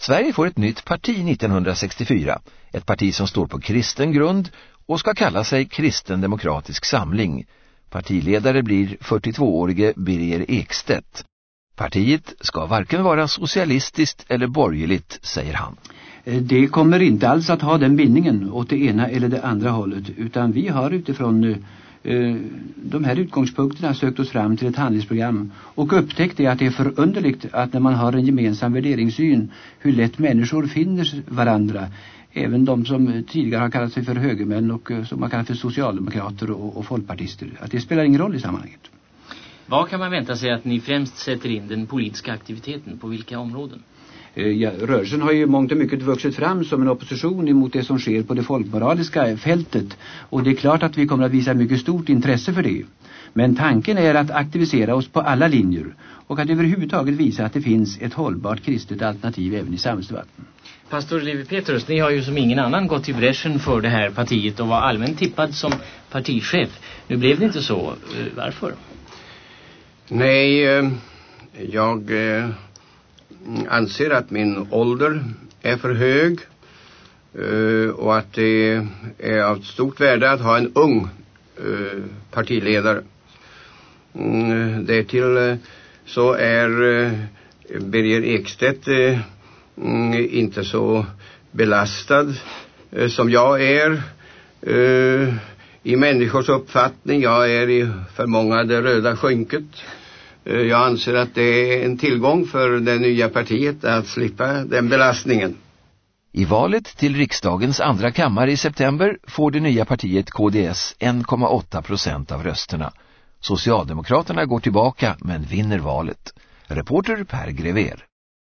Sverige får ett nytt parti 1964, ett parti som står på kristen grund och ska kalla sig Kristen Demokratisk Samling. Partiledare blir 42-årige Birger Ekstedt. Partiet ska varken vara socialistiskt eller borgerligt, säger han. Eh, det kommer inte alls att ha den bindningen åt det ena eller det andra hållet utan vi har utifrån eh, Eh, de här utgångspunkterna sökt oss fram till ett handlingsprogram och upptäckte att det är förunderligt att när man har en gemensam värderingssyn hur lätt människor finner varandra även de som tidigare har kallat sig för högermän och eh, som man kallat för socialdemokrater och, och folkpartister att det spelar ingen roll i sammanhanget. Vad kan man vänta sig att ni främst sätter in den politiska aktiviteten på vilka områden? Eh, ja, rörelsen har ju mångt och mycket vuxit fram som en opposition emot det som sker på det folkmoraliska fältet. Och det är klart att vi kommer att visa mycket stort intresse för det. Men tanken är att aktivisera oss på alla linjer och att överhuvudtaget visa att det finns ett hållbart kristet alternativ även i samhällsdebatten. Pastor Levi Petrus, ni har ju som ingen annan gått i bräschen för det här partiet och var allmänt tippad som partichef. Nu blev det inte så. Eh, varför? Nej, eh, jag Eh, anser att min ålder är för hög eh, och att det är av stort värde att ha en ung eh, partiledare. Mm, Därtill så är Birger Ekstedt mm, inte så belastad som jag är i människors uppfattning. Jag är i för många det röda skynket. Eh, jag anser att det är en tillgång för det nya partiet att slippa den belastningen. I valet till riksdagens andra kammare i september får det nya partiet KDS 1,8 procent av rösterna. Socialdemokraterna går tillbaka men vinner valet. Reporter Per Grever.